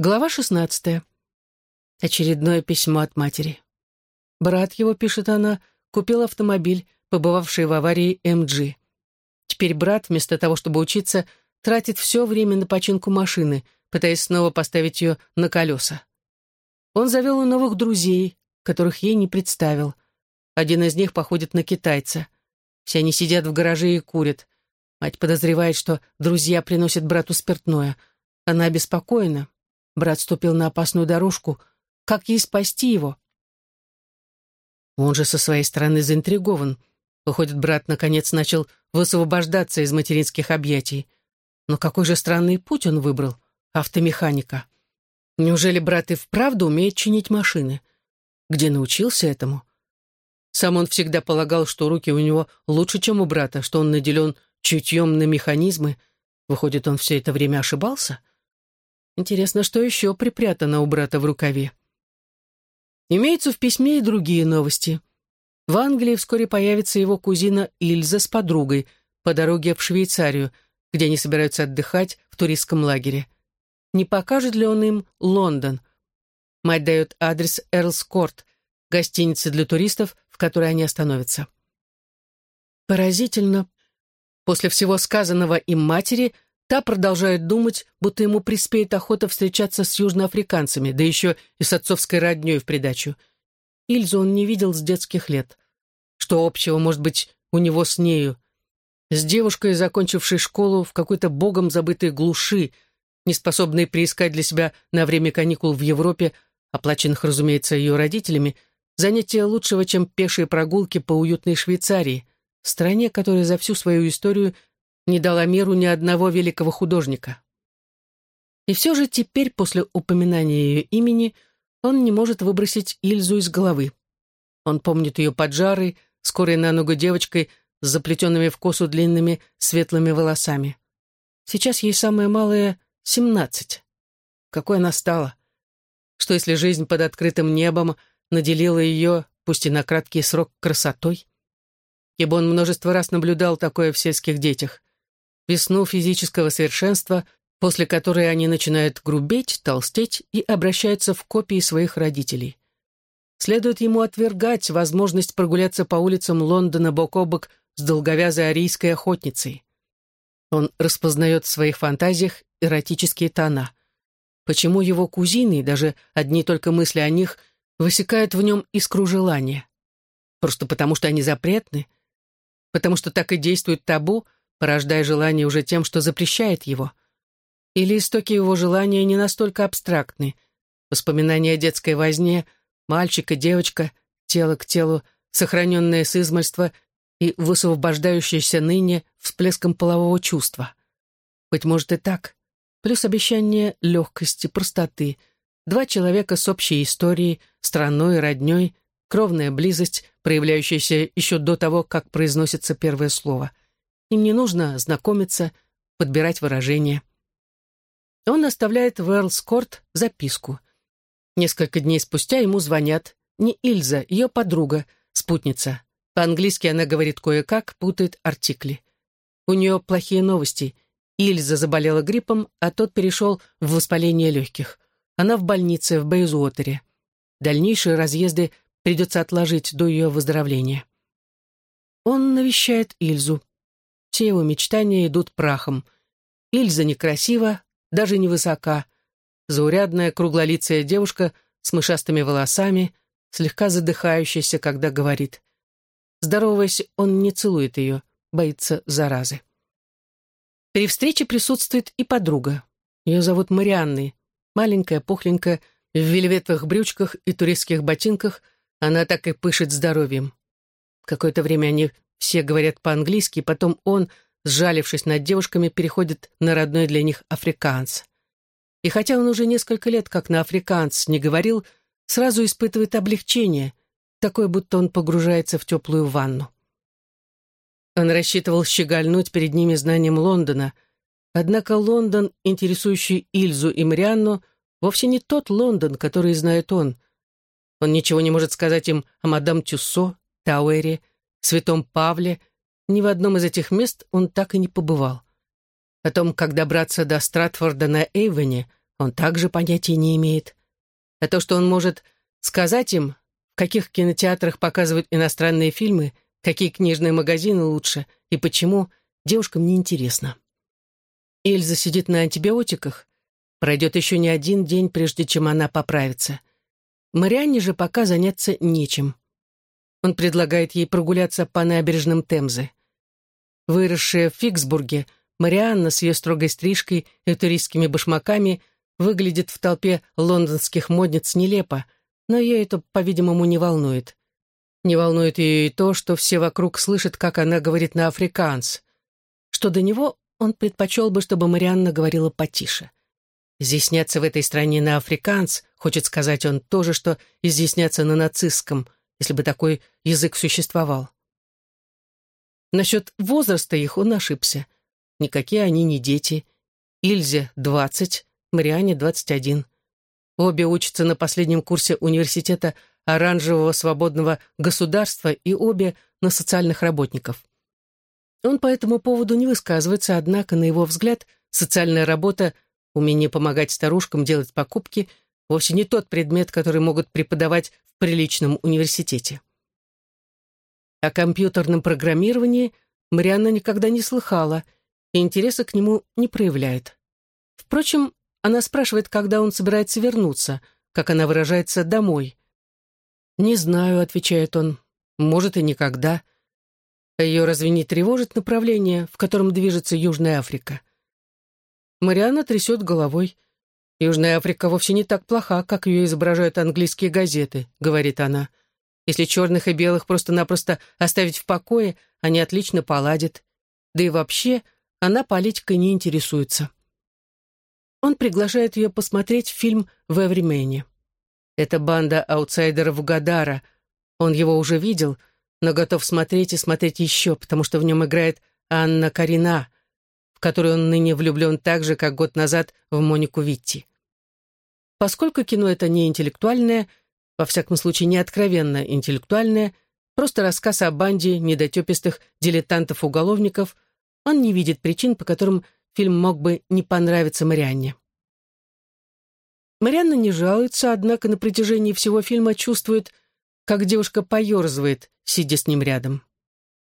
Глава шестнадцатая. Очередное письмо от матери. Брат его, пишет она, купил автомобиль, побывавший в аварии МГ. Теперь брат, вместо того, чтобы учиться, тратит все время на починку машины, пытаясь снова поставить ее на колеса. Он завел новых друзей, которых ей не представил. Один из них походит на китайца. Все они сидят в гараже и курят. Мать подозревает, что друзья приносят брату спиртное. Она обеспокоена. Брат ступил на опасную дорожку. Как ей спасти его? Он же со своей стороны заинтригован. Выходит, брат наконец начал высвобождаться из материнских объятий. Но какой же странный путь он выбрал? Автомеханика. Неужели брат и вправду умеет чинить машины? Где научился этому? Сам он всегда полагал, что руки у него лучше, чем у брата, что он наделен чутьем на механизмы. Выходит, он все это время ошибался? Интересно, что еще припрятано у брата в рукаве? Имеются в письме и другие новости. В Англии вскоре появится его кузина Ильза с подругой по дороге в Швейцарию, где они собираются отдыхать в туристском лагере. Не покажет ли он им Лондон? Мать дает адрес Эрлс Корт, гостиницы для туристов, в которой они остановятся. Поразительно. После всего сказанного им матери – Та продолжает думать, будто ему приспеет охота встречаться с южноафриканцами, да еще и с отцовской родней в придачу. Ильзу он не видел с детских лет. Что общего может быть у него с нею? С девушкой, закончившей школу в какой-то богом забытой глуши, неспособной приискать для себя на время каникул в Европе, оплаченных, разумеется, ее родителями, занятия лучшего, чем пешие прогулки по уютной Швейцарии, стране, которая за всю свою историю – не дала миру ни одного великого художника. И все же теперь, после упоминания ее имени, он не может выбросить Ильзу из головы. Он помнит ее поджарой, скорой на ногу девочкой с заплетенными в косу длинными светлыми волосами. Сейчас ей самое малое — семнадцать. Какой она стала? Что если жизнь под открытым небом наделила ее, пусть и на краткий срок, красотой? Ибо он множество раз наблюдал такое в сельских детях весну физического совершенства, после которой они начинают грубеть, толстеть и обращаются в копии своих родителей. Следует ему отвергать возможность прогуляться по улицам Лондона бок о бок с долговязой арийской охотницей. Он распознает в своих фантазиях эротические тона. Почему его кузины, даже одни только мысли о них, высекают в нем искру желания? Просто потому, что они запретны? Потому что так и действует табу — порождая желание уже тем, что запрещает его? Или истоки его желания не настолько абстрактны? Воспоминания о детской возне, мальчик и девочка, тело к телу, сохраненное с измальства и высвобождающееся ныне всплеском полового чувства. Быть может и так. Плюс обещание легкости, простоты. Два человека с общей историей, страной, родней, кровная близость, проявляющаяся еще до того, как произносится первое слово — им не нужно знакомиться, подбирать выражения. Он оставляет в Эрлскорт записку. Несколько дней спустя ему звонят. Не Ильза, ее подруга, спутница. По-английски она говорит кое-как, путает артикли. У нее плохие новости. Ильза заболела гриппом, а тот перешел в воспаление легких. Она в больнице в Бейзуотере. Дальнейшие разъезды придется отложить до ее выздоровления. Он навещает Ильзу. Все его мечтания идут прахом. Ильза некрасива, даже невысока. Заурядная круглолицая девушка с мышастыми волосами, слегка задыхающаяся, когда говорит. Здороваясь, он не целует ее, боится заразы. При встрече присутствует и подруга. Ее зовут Марианной. Маленькая, пухленькая, в вельветовых брючках и турецких ботинках, она так и пышет здоровьем. Какое-то время они все говорят по-английски, потом он, сжалившись над девушками, переходит на родной для них африканц. И хотя он уже несколько лет как на африканц не говорил, сразу испытывает облегчение, такое, будто он погружается в теплую ванну. Он рассчитывал щегольнуть перед ними знанием Лондона, однако Лондон, интересующий Ильзу и Марианну, вовсе не тот Лондон, который знает он. Он ничего не может сказать им о мадам Тюссо, Тауэре, Святом Павле, ни в одном из этих мест он так и не побывал. О том, как добраться до Стратфорда на Эйвене, он также понятия не имеет. А то, что он может сказать им, в каких кинотеатрах показывают иностранные фильмы, какие книжные магазины лучше и почему, девушкам не интересно. Эльза сидит на антибиотиках. Пройдет еще не один день, прежде чем она поправится. Марианне же пока заняться нечем. Он предлагает ей прогуляться по набережным Темзы. Выросшая в Фиксбурге, Марианна с ее строгой стрижкой и туристскими башмаками выглядит в толпе лондонских модниц нелепо, но ее это, по-видимому, не волнует. Не волнует ее и то, что все вокруг слышат, как она говорит на африканс. Что до него, он предпочел бы, чтобы Марианна говорила потише. Изъясняться в этой стране на африканс, хочет сказать он тоже, что изъясняться на нацистском, если бы такой язык существовал. Насчет возраста их он ошибся. Никакие они не дети. Ильзе — двадцать, Мариане — двадцать один. Обе учатся на последнем курсе университета оранжевого свободного государства и обе на социальных работников. Он по этому поводу не высказывается, однако, на его взгляд, социальная работа, умение помогать старушкам делать покупки, вовсе не тот предмет, который могут преподавать в приличном университете. О компьютерном программировании Марианна никогда не слыхала и интереса к нему не проявляет. Впрочем, она спрашивает, когда он собирается вернуться, как она выражается, домой. «Не знаю», — отвечает он, — «может и никогда». Ее разве не тревожит направление, в котором движется Южная Африка? Марианна трясет головой. «Южная Африка вовсе не так плоха, как ее изображают английские газеты», — говорит она. «Если черных и белых просто-напросто оставить в покое, они отлично поладят. Да и вообще, она политикой не интересуется». Он приглашает ее посмотреть фильм «В Эвримене». Это банда аутсайдеров Гадара. Он его уже видел — но готов смотреть и смотреть еще, потому что в нем играет Анна Карина, в которую он ныне влюблен так же, как год назад в Монику Витти. Поскольку кино это не интеллектуальное, во всяком случае не откровенно интеллектуальное, просто рассказ о банде недотепистых дилетантов-уголовников, он не видит причин, по которым фильм мог бы не понравиться Марианне. Марианна не жалуется, однако на протяжении всего фильма чувствует, как девушка поерзывает, сидя с ним рядом.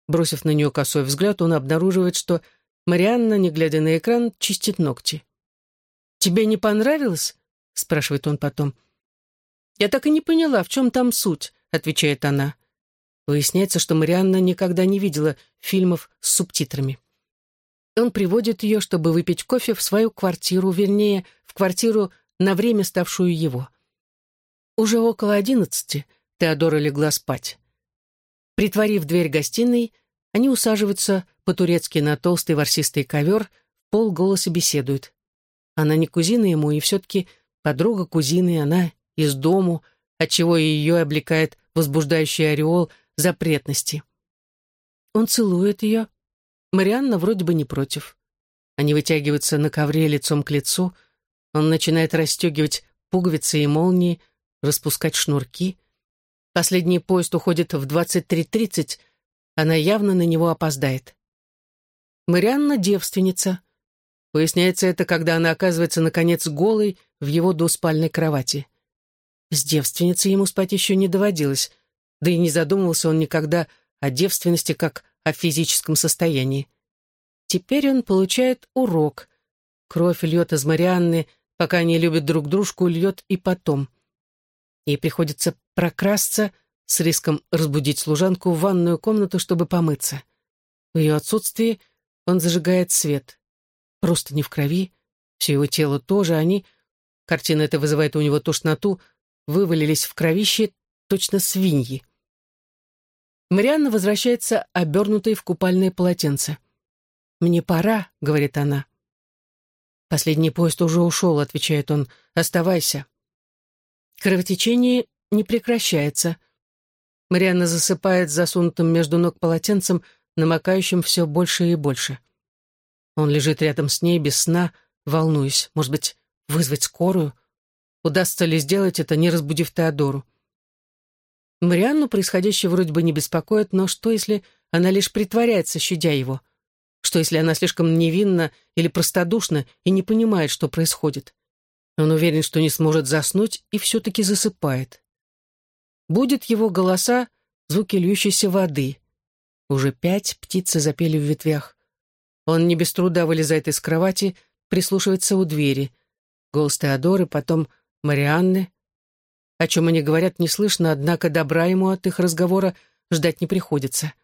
Бросив на нее косой взгляд, он обнаруживает, что Марианна, не глядя на экран, чистит ногти. «Тебе не понравилось?» — спрашивает он потом. «Я так и не поняла, в чем там суть», — отвечает она. Выясняется, что Марианна никогда не видела фильмов с субтитрами. Он приводит ее, чтобы выпить кофе в свою квартиру, вернее, в квартиру, на время ставшую его. Уже около одиннадцати — Теодора легла спать. Притворив дверь гостиной, они усаживаются по-турецки на толстый ворсистый ковер, в полголоса беседуют. Она не кузина ему, и все-таки подруга кузины, она из дому, отчего ее облекает возбуждающий ореол запретности. Он целует ее. Марианна вроде бы не против. Они вытягиваются на ковре лицом к лицу. Он начинает расстегивать пуговицы и молнии, распускать шнурки — Последний поезд уходит в 23.30, она явно на него опоздает. Марианна девственница. Выясняется это, когда она оказывается, наконец, голой в его двуспальной кровати. С девственницей ему спать еще не доводилось, да и не задумывался он никогда о девственности как о физическом состоянии. Теперь он получает урок. Кровь льет из Марианны, пока они любят друг дружку, льет и потом. Ей приходится прокрасться с риском разбудить служанку в ванную комнату, чтобы помыться. В ее отсутствии он зажигает свет. Просто не в крови, все его тело тоже, они, картина эта вызывает у него тошноту, вывалились в кровище точно свиньи. Марианна возвращается, обернутой в купальное полотенце. «Мне пора», — говорит она. «Последний поезд уже ушел», — отвечает он. «Оставайся». Кровотечение не прекращается. Марианна засыпает засунутым между ног полотенцем, намокающим все больше и больше. Он лежит рядом с ней без сна, волнуясь. Может быть, вызвать скорую? Удастся ли сделать это, не разбудив Теодору? Марианну происходящее вроде бы не беспокоит, но что, если она лишь притворяется, щадя его? Что, если она слишком невинна или простодушна и не понимает, что происходит? Он уверен, что не сможет заснуть, и все-таки засыпает. Будет его голоса звуки льющейся воды. Уже пять птицы запели в ветвях. Он не без труда вылезает из кровати, прислушивается у двери. Голос Теодоры, потом Марианны. О чем они говорят, не слышно, однако добра ему от их разговора ждать не приходится.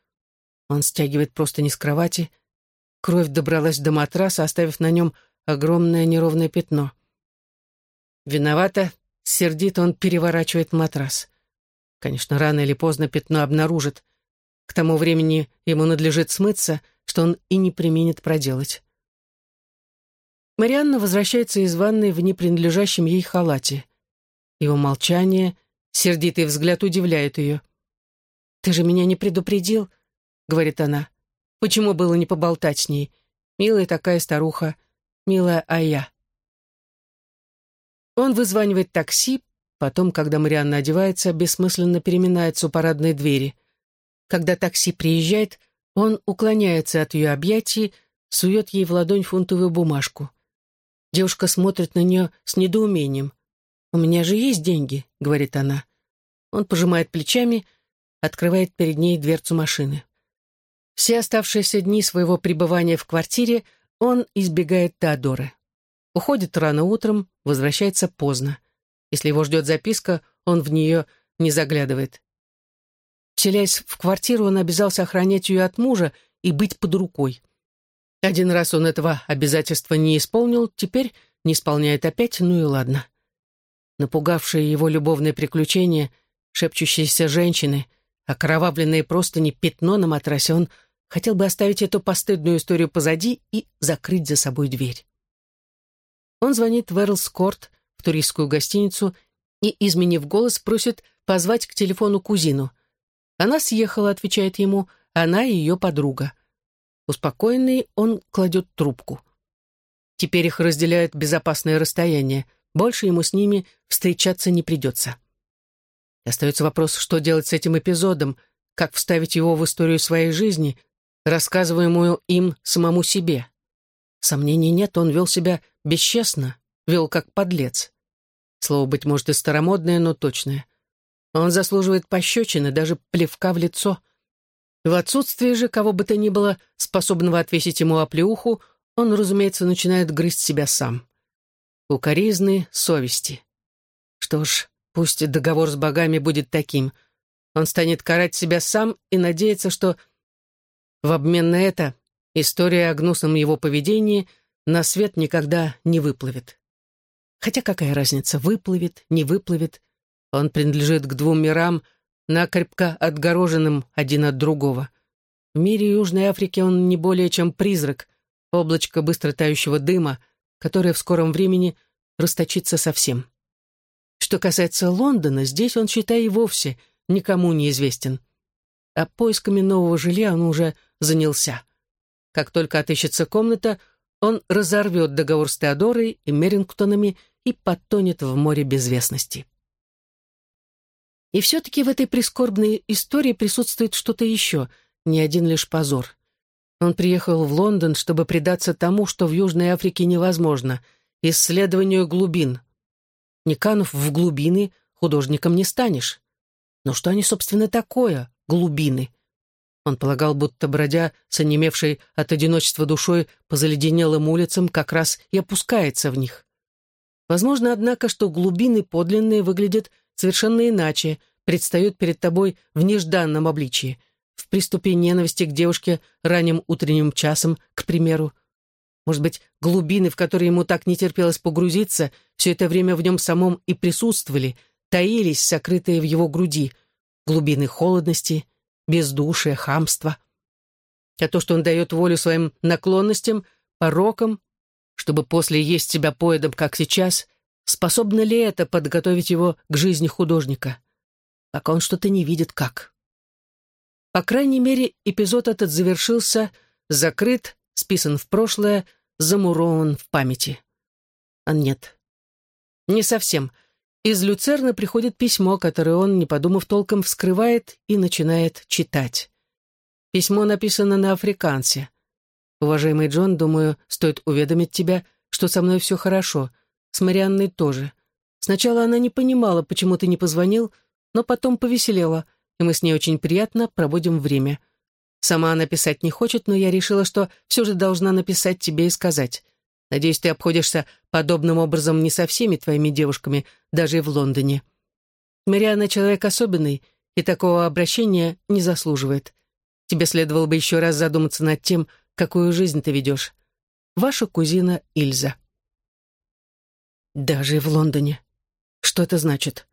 Он стягивает просто не с кровати. Кровь добралась до матраса, оставив на нем огромное неровное пятно. Виновато, сердито он переворачивает матрас. Конечно, рано или поздно пятно обнаружит. К тому времени ему надлежит смыться, что он и не применит проделать. Марианна возвращается из ванной в непринадлежащем ей халате. Его молчание, сердитый взгляд удивляет ее. «Ты же меня не предупредил?» — говорит она. «Почему было не поболтать с ней? Милая такая старуха, милая Ая». Он вызванивает такси, потом, когда Марианна одевается, бессмысленно переминается у парадной двери. Когда такси приезжает, он уклоняется от ее объятий, сует ей в ладонь фунтовую бумажку. Девушка смотрит на нее с недоумением. «У меня же есть деньги», — говорит она. Он пожимает плечами, открывает перед ней дверцу машины. Все оставшиеся дни своего пребывания в квартире он избегает Теодоры. Уходит рано утром, возвращается поздно. Если его ждет записка, он в нее не заглядывает. Вселяясь в квартиру, он обязался охранять ее от мужа и быть под рукой. Один раз он этого обязательства не исполнил, теперь не исполняет опять, ну и ладно. Напугавшие его любовные приключения, шепчущиеся женщины, окровавленные простыни, пятно на матрасе, он хотел бы оставить эту постыдную историю позади и закрыть за собой дверь. Он звонит в Эрлскорт, в туристскую гостиницу, и, изменив голос, просит позвать к телефону кузину — она съехала, отвечает ему, она и ее подруга. Успокоенный, он кладет трубку. Теперь их разделяет безопасное расстояние. Больше ему с ними встречаться не придется. Остается вопрос, что делать с этим эпизодом, как вставить его в историю своей жизни, рассказываемую им самому себе. Сомнений нет, он вел себя бесчестно, вел как подлец. Слово, быть может, и старомодное, но точное. Он заслуживает пощечины, даже плевка в лицо. В отсутствие же кого бы то ни было, способного отвесить ему оплеуху, он, разумеется, начинает грызть себя сам. Укоризны совести. Что ж, пусть договор с богами будет таким. Он станет карать себя сам и надеяться, что в обмен на это история о гнусном его поведении на свет никогда не выплывет. Хотя какая разница, выплывет, не выплывет, он принадлежит к двум мирам, накрепко отгороженным один от другого. В мире Южной Африки он не более чем призрак, облачко быстро тающего дыма, которое в скором времени расточится совсем. Что касается Лондона, здесь он, считай, и вовсе никому не известен. А поисками нового жилья он уже занялся. Как только отыщется комната, он разорвет договор с Теодорой и Мерингтонами и потонет в море безвестности. И все-таки в этой прискорбной истории присутствует что-то еще, не один лишь позор. Он приехал в Лондон, чтобы предаться тому, что в Южной Африке невозможно — исследованию глубин. Не канув в глубины, художником не станешь. Но что они, собственно, такое, глубины? Он полагал, будто, бродя с онемевшей от одиночества душой по заледенелым улицам, как раз и опускается в них. Возможно, однако, что глубины подлинные выглядят совершенно иначе, предстают перед тобой в нежданном обличии, в приступе ненависти к девушке ранним утренним часом, к примеру. Может быть, глубины, в которые ему так не терпелось погрузиться, все это время в нем самом и присутствовали, таились, сокрытые в его груди, глубины холодности, бездушия, хамства. А то, что он дает волю своим наклонностям, порокам, чтобы после есть себя поедом, как сейчас, Способно ли это подготовить его к жизни художника? Пока он что-то не видит как. По крайней мере, эпизод этот завершился, закрыт, списан в прошлое, замурован в памяти. А нет. Не совсем. Из Люцерна приходит письмо, которое он, не подумав толком, вскрывает и начинает читать. Письмо написано на африкансе. «Уважаемый Джон, думаю, стоит уведомить тебя, что со мной все хорошо», с Марианной тоже. Сначала она не понимала, почему ты не позвонил, но потом повеселела, и мы с ней очень приятно проводим время. Сама она писать не хочет, но я решила, что все же должна написать тебе и сказать. Надеюсь, ты обходишься подобным образом не со всеми твоими девушками, даже и в Лондоне. Марианна человек особенный, и такого обращения не заслуживает. Тебе следовало бы еще раз задуматься над тем, какую жизнь ты ведешь. Ваша кузина Ильза. Даже в Лондоне. Что это значит?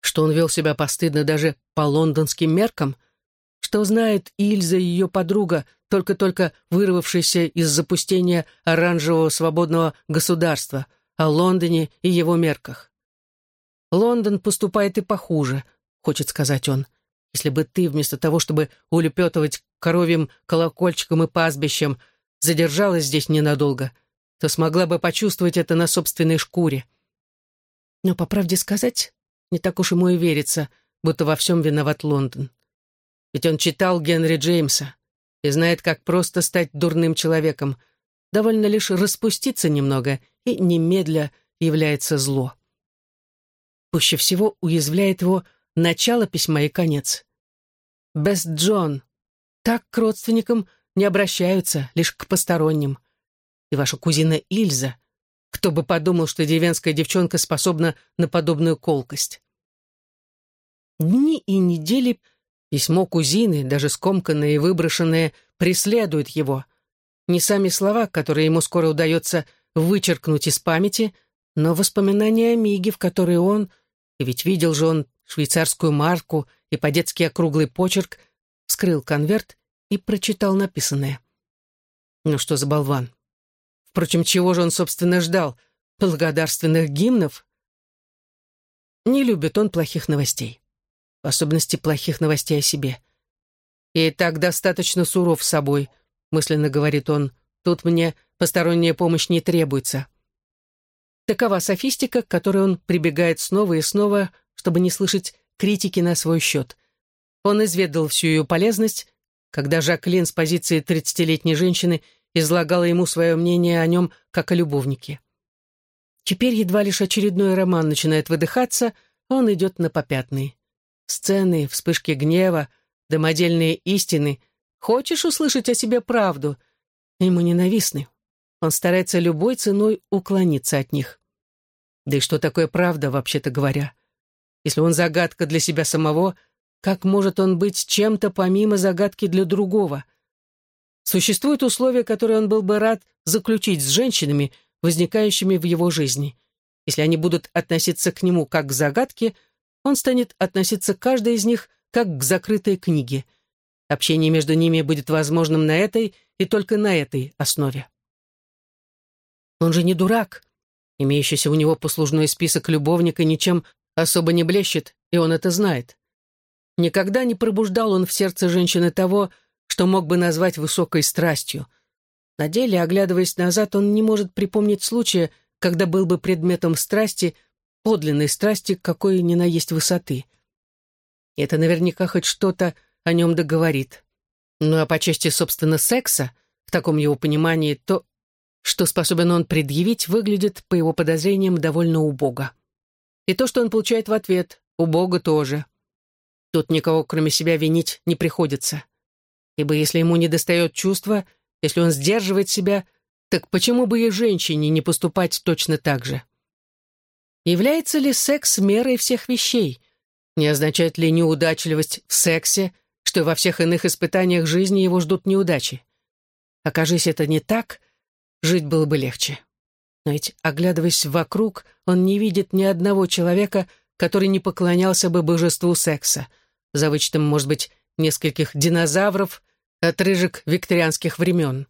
Что он вел себя постыдно даже по лондонским меркам? Что знает Ильза и ее подруга, только-только вырвавшаяся из запустения оранжевого свободного государства, о Лондоне и его мерках? Лондон поступает и похуже, хочет сказать он. Если бы ты, вместо того, чтобы улепетывать коровьим колокольчиком и пастбищем, задержалась здесь ненадолго, то смогла бы почувствовать это на собственной шкуре. Но, по правде сказать, не так уж ему и верится, будто во всем виноват Лондон. Ведь он читал Генри Джеймса и знает, как просто стать дурным человеком. Довольно лишь распуститься немного, и немедля является зло. Пуще всего уязвляет его начало письма и конец. «Бест Джон. Так к родственникам не обращаются, лишь к посторонним. И ваша кузина Ильза. Кто бы подумал, что деревенская девчонка способна на подобную колкость. Дни и недели письмо кузины, даже скомканное и выброшенное, преследуют его. Не сами слова, которые ему скоро удается вычеркнуть из памяти, но воспоминания о Миге, в которые он, и ведь видел же он швейцарскую марку и по-детски округлый почерк, вскрыл конверт и прочитал написанное. Ну что за болван? Впрочем, чего же он, собственно, ждал? Благодарственных гимнов? Не любит он плохих новостей. В особенности плохих новостей о себе. «И так достаточно суров с собой», — мысленно говорит он. «Тут мне посторонняя помощь не требуется». Такова софистика, к которой он прибегает снова и снова, чтобы не слышать критики на свой счет. Он изведал всю ее полезность, когда Жаклин с позиции тридцатилетней женщины излагала ему свое мнение о нем как о любовнике. Теперь едва лишь очередной роман начинает выдыхаться, он идет на попятный. Сцены, вспышки гнева, домодельные истины. Хочешь услышать о себе правду? Ему ненавистны. Он старается любой ценой уклониться от них. Да и что такое правда, вообще-то говоря? Если он загадка для себя самого, как может он быть чем-то помимо загадки для другого? Существуют условия, которые он был бы рад заключить с женщинами, возникающими в его жизни. Если они будут относиться к нему как к загадке, он станет относиться к каждой из них как к закрытой книге. Общение между ними будет возможным на этой и только на этой основе. Он же не дурак. Имеющийся у него послужной список любовника ничем особо не блещет, и он это знает. Никогда не пробуждал он в сердце женщины того, что мог бы назвать высокой страстью. На деле, оглядываясь назад, он не может припомнить случая, когда был бы предметом страсти, подлинной страсти, какой ни на есть высоты. Это наверняка хоть что-то о нем договорит. Ну а по части, собственно, секса, в таком его понимании, то, что способен он предъявить, выглядит, по его подозрениям, довольно убого. И то, что он получает в ответ, убого тоже. Тут никого, кроме себя, винить не приходится ибо если ему не достает чувства, если он сдерживает себя, так почему бы и женщине не поступать точно так же? Является ли секс мерой всех вещей? Не означает ли неудачливость в сексе, что во всех иных испытаниях жизни его ждут неудачи? Окажись это не так, жить было бы легче. Но ведь, оглядываясь вокруг, он не видит ни одного человека, который не поклонялся бы божеству секса, за вычетом, может быть, нескольких динозавров, отрыжек викторианских времен.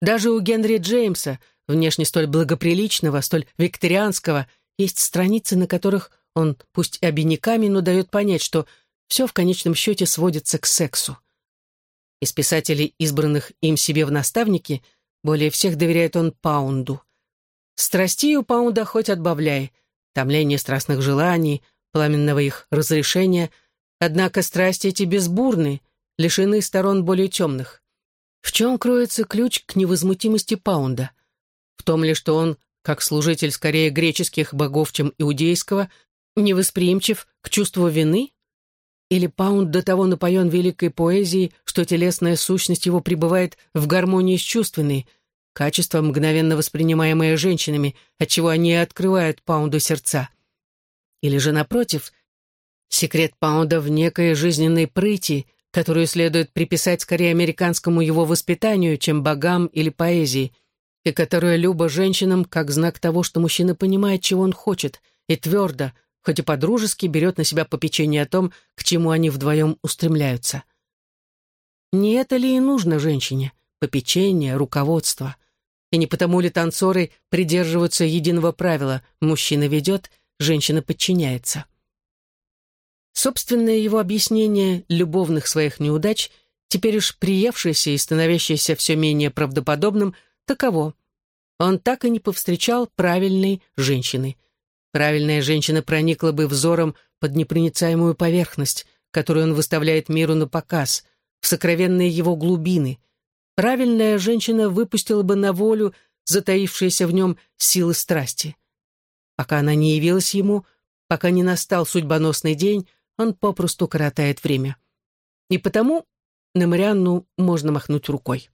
Даже у Генри Джеймса, внешне столь благоприличного, столь викторианского, есть страницы, на которых он, пусть и обиняками, но дает понять, что все в конечном счете сводится к сексу. Из писателей, избранных им себе в наставники, более всех доверяет он Паунду. Страстей у Паунда хоть отбавляй, томление страстных желаний, пламенного их разрешения — Однако страсти эти безбурны, лишены сторон более темных. В чем кроется ключ к невозмутимости Паунда? В том ли, что он как служитель скорее греческих богов, чем иудейского, невосприимчив к чувству вины? Или Паунд до того напоен великой поэзией, что телесная сущность его пребывает в гармонии с чувственной, качество, мгновенно воспринимаемое женщинами, отчего они открывают Паунду сердца? Или же, напротив, секрет Паунда в некой жизненной прыти, которую следует приписать скорее американскому его воспитанию, чем богам или поэзии, и которая люба женщинам как знак того, что мужчина понимает, чего он хочет, и твердо, хоть и подружески, берет на себя попечение о том, к чему они вдвоем устремляются. Не это ли и нужно женщине? Попечение, руководство. И не потому ли танцоры придерживаются единого правила «мужчина ведет», женщина подчиняется. Собственное его объяснение любовных своих неудач, теперь уж приевшееся и становящееся все менее правдоподобным, таково. Он так и не повстречал правильной женщины. Правильная женщина проникла бы взором под непроницаемую поверхность, которую он выставляет миру на показ, в сокровенные его глубины. Правильная женщина выпустила бы на волю затаившиеся в нем силы страсти. Пока она не явилась ему, пока не настал судьбоносный день, он попросту коротает время. И потому на Марианну можно махнуть рукой.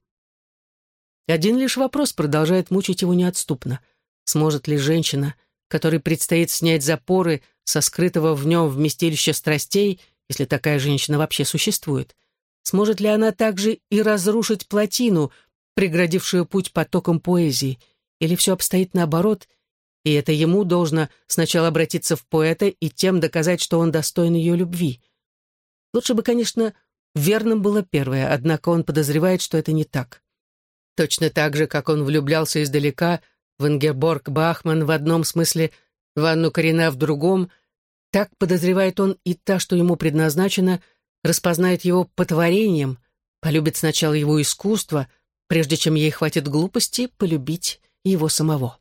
Один лишь вопрос продолжает мучить его неотступно. Сможет ли женщина, которой предстоит снять запоры со скрытого в нем вместилища страстей, если такая женщина вообще существует, сможет ли она также и разрушить плотину, преградившую путь потоком поэзии, или все обстоит наоборот — и это ему должно сначала обратиться в поэта и тем доказать, что он достоин ее любви. Лучше бы, конечно, верным было первое, однако он подозревает, что это не так. Точно так же, как он влюблялся издалека в Ингеборг Бахман в одном смысле, в Анну Карина в другом, так подозревает он и та, что ему предназначено, распознает его по творениям, полюбит сначала его искусство, прежде чем ей хватит глупости полюбить его самого.